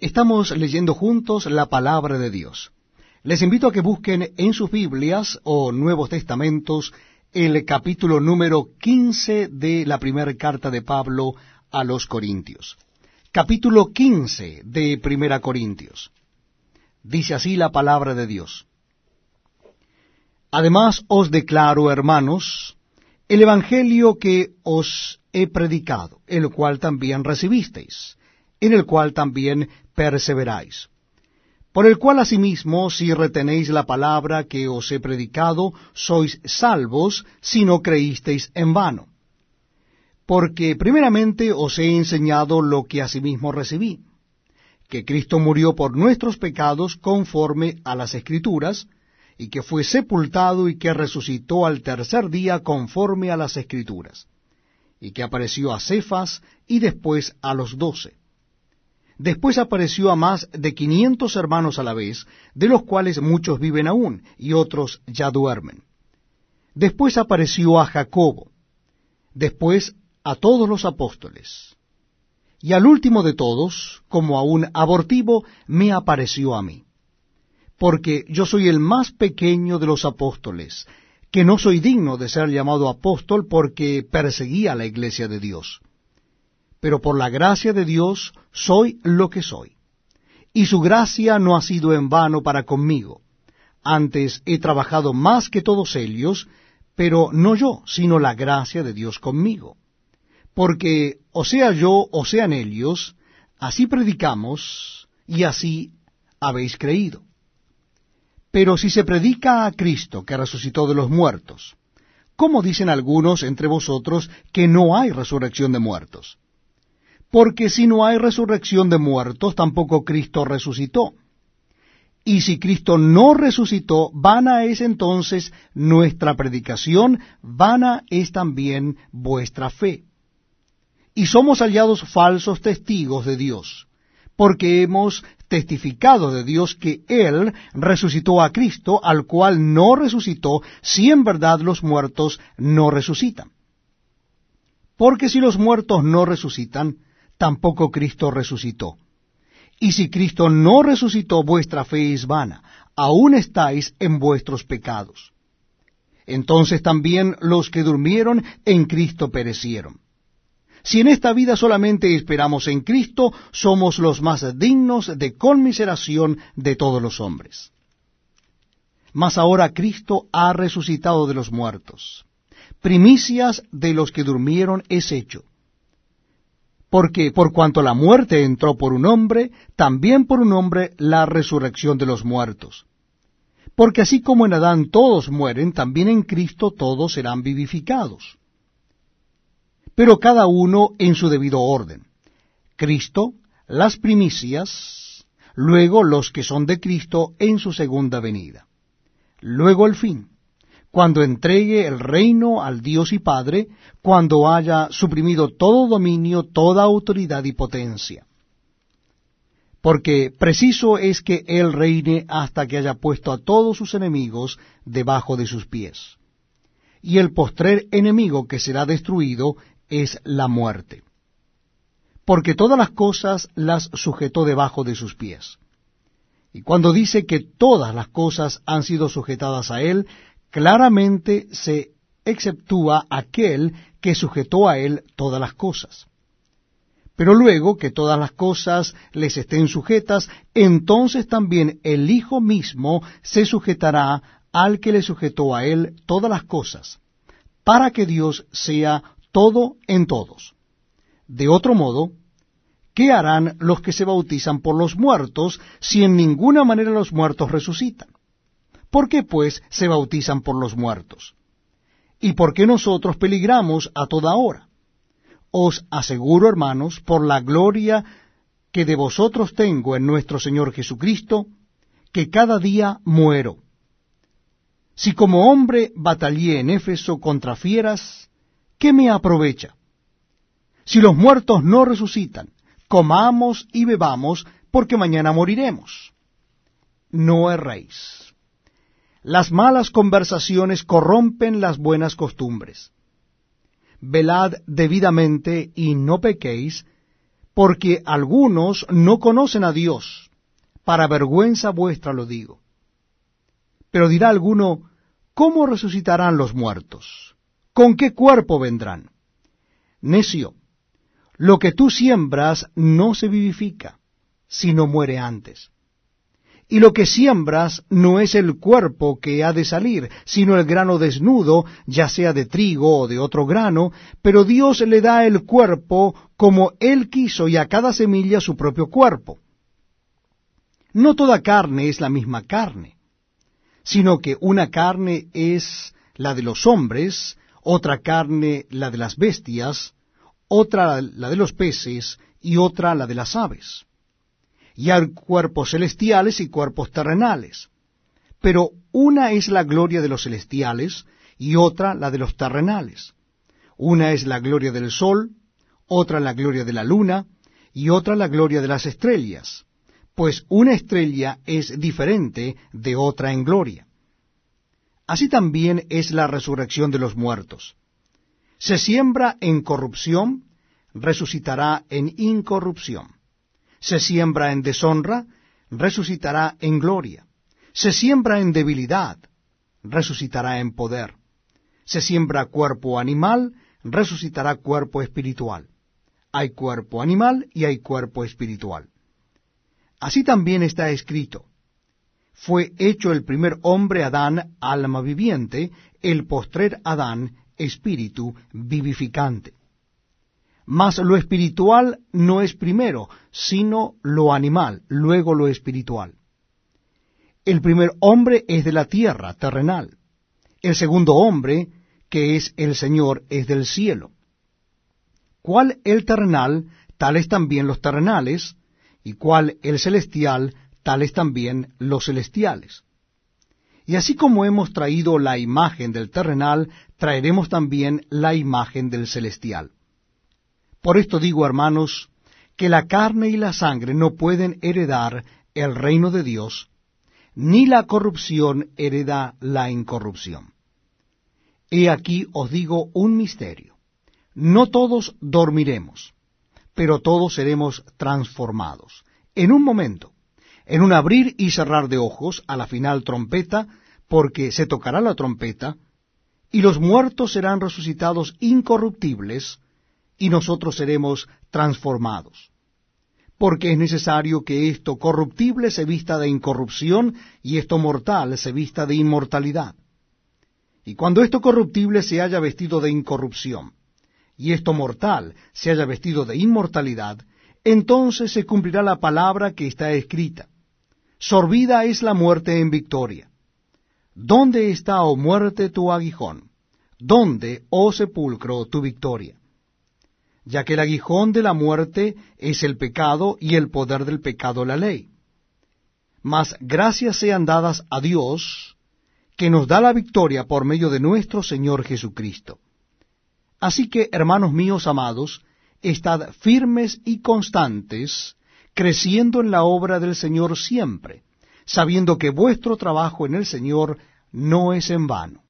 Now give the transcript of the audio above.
Estamos leyendo juntos la palabra de Dios. Les invito a que busquen en sus Biblias o Nuevos Testamentos el capítulo número 15 de la primera carta de Pablo a los Corintios. Capítulo 15 de Primera Corintios. Dice así la palabra de Dios. Además os declaro, hermanos, el Evangelio que os he predicado, el cual también recibisteis, en el cual también perseveráis. Por el cual asimismo, si retenéis la palabra que os he predicado, sois salvos si no creísteis en vano. Porque primeramente os he enseñado lo que asimismo recibí, que Cristo murió por nuestros pecados conforme a las Escrituras, y que fue sepultado y que resucitó al tercer día conforme a las Escrituras, y que apareció a Cefas y después a los doce. Después apareció a más de quinientos hermanos a la vez, de los cuales muchos viven aún, y otros ya duermen. Después apareció a Jacobo, después a todos los apóstoles, y al último de todos, como a un abortivo, me apareció a mí porque yo soy el más pequeño de los apóstoles, que no soy digno de ser llamado apóstol porque perseguía la iglesia de Dios. Pero por la gracia de Dios soy lo que soy. Y su gracia no ha sido en vano para conmigo. Antes he trabajado más que todos ellos, pero no yo, sino la gracia de Dios conmigo. Porque o sea yo o sean ellos, así predicamos y así habéis creído. Pero si se predica a Cristo que resucitó de los muertos, ¿cómo dicen algunos entre vosotros que no hay resurrección de muertos? Porque si no hay resurrección de muertos, tampoco Cristo resucitó. Y si Cristo no resucitó, vana es entonces nuestra predicación, vana es también vuestra fe. Y somos hallados falsos testigos de Dios, porque hemos testificado de Dios que Él resucitó a Cristo, al cual no resucitó, si en verdad los muertos no resucitan. Porque si los muertos no resucitan, tampoco Cristo resucitó. Y si Cristo no resucitó, vuestra fe es vana, aún estáis en vuestros pecados. Entonces también los que durmieron en Cristo perecieron. Si en esta vida solamente esperamos en Cristo, somos los más dignos de conmiseración de todos los hombres. Mas ahora Cristo ha resucitado de los muertos. Primicias de los que durmieron es hecho. Porque por cuanto la muerte entró por un hombre, también por un hombre la resurrección de los muertos. Porque así como en Adán todos mueren, también en Cristo todos serán vivificados pero cada uno en su debido orden. Cristo, las primicias, luego los que son de Cristo en su segunda venida. Luego el fin, cuando entregue el reino al Dios y Padre, cuando haya suprimido todo dominio, toda autoridad y potencia. Porque preciso es que Él reine hasta que haya puesto a todos sus enemigos debajo de sus pies. Y el postrer enemigo que será destruido es la muerte. Porque todas las cosas las sujetó debajo de sus pies. Y cuando dice que todas las cosas han sido sujetadas a él, claramente se exceptúa aquel que sujetó a él todas las cosas. Pero luego que todas las cosas les estén sujetas, entonces también el Hijo mismo se sujetará al que le sujetó a él todas las cosas, para que Dios sea todo en todos. De otro modo, ¿qué harán los que se bautizan por los muertos si en ninguna manera los muertos resucitan? ¿Por qué pues se bautizan por los muertos? ¿Y por qué nosotros peligramos a toda hora? Os aseguro, hermanos, por la gloria que de vosotros tengo en nuestro Señor Jesucristo, que cada día muero. Si como hombre batallé en Éfeso contra fieras, ¿qué me aprovecha? Si los muertos no resucitan, comamos y bebamos, porque mañana moriremos. No erréis. Las malas conversaciones corrompen las buenas costumbres. Velad debidamente y no pequéis, porque algunos no conocen a Dios, para vergüenza vuestra lo digo. Pero dirá alguno, ¿cómo resucitarán los muertos? ¿Con qué cuerpo vendrán? Necio, lo que tú siembras no se vivifica, sino muere antes. Y lo que siembras no es el cuerpo que ha de salir, sino el grano desnudo, ya sea de trigo o de otro grano, pero Dios le da el cuerpo como Él quiso y a cada semilla su propio cuerpo. No toda carne es la misma carne, sino que una carne es la de los hombres, otra carne la de las bestias, otra la de los peces y otra la de las aves y hay cuerpos celestiales y cuerpos terrenales. Pero una es la gloria de los celestiales y otra la de los terrenales. Una es la gloria del sol, otra la gloria de la luna y otra la gloria de las estrellas, pues una estrella es diferente de otra en gloria. Así también es la resurrección de los muertos. Se siembra en corrupción, resucitará en incorrupción se siembra en deshonra, resucitará en gloria. Se siembra en debilidad, resucitará en poder. Se siembra cuerpo animal, resucitará cuerpo espiritual. Hay cuerpo animal y hay cuerpo espiritual. Así también está escrito. Fue hecho el primer hombre Adán alma viviente, el postrer Adán espíritu vivificante. Mas lo espiritual no es primero, sino lo animal, luego lo espiritual. El primer hombre es de la tierra, terrenal. El segundo hombre, que es el Señor, es del cielo. ¿Cuál el terrenal, tales también los terrenales, y cuál el celestial, tales también los celestiales. Y así como hemos traído la imagen del terrenal, traeremos también la imagen del celestial. Por esto digo, hermanos, que la carne y la sangre no pueden heredar el reino de Dios, ni la corrupción hereda la incorrupción. He aquí os digo un misterio. No todos dormiremos, pero todos seremos transformados. En un momento, en un abrir y cerrar de ojos, a la final trompeta, porque se tocará la trompeta, y los muertos serán resucitados incorruptibles, y nosotros seremos transformados. Porque es necesario que esto corruptible se vista de incorrupción y esto mortal se vista de inmortalidad. Y cuando esto corruptible se haya vestido de incorrupción y esto mortal se haya vestido de inmortalidad, entonces se cumplirá la palabra que está escrita. Sorbida es la muerte en victoria. ¿Dónde está, oh muerte, tu aguijón? ¿Dónde, oh sepulcro, tu victoria? Ya que el aguijón de la muerte es el pecado y el poder del pecado la ley. Mas gracias sean dadas a Dios, que nos da la victoria por medio de nuestro Señor Jesucristo. Así que, hermanos míos amados, estad firmes y constantes, creciendo en la obra del Señor siempre, sabiendo que vuestro trabajo en el Señor no es en vano.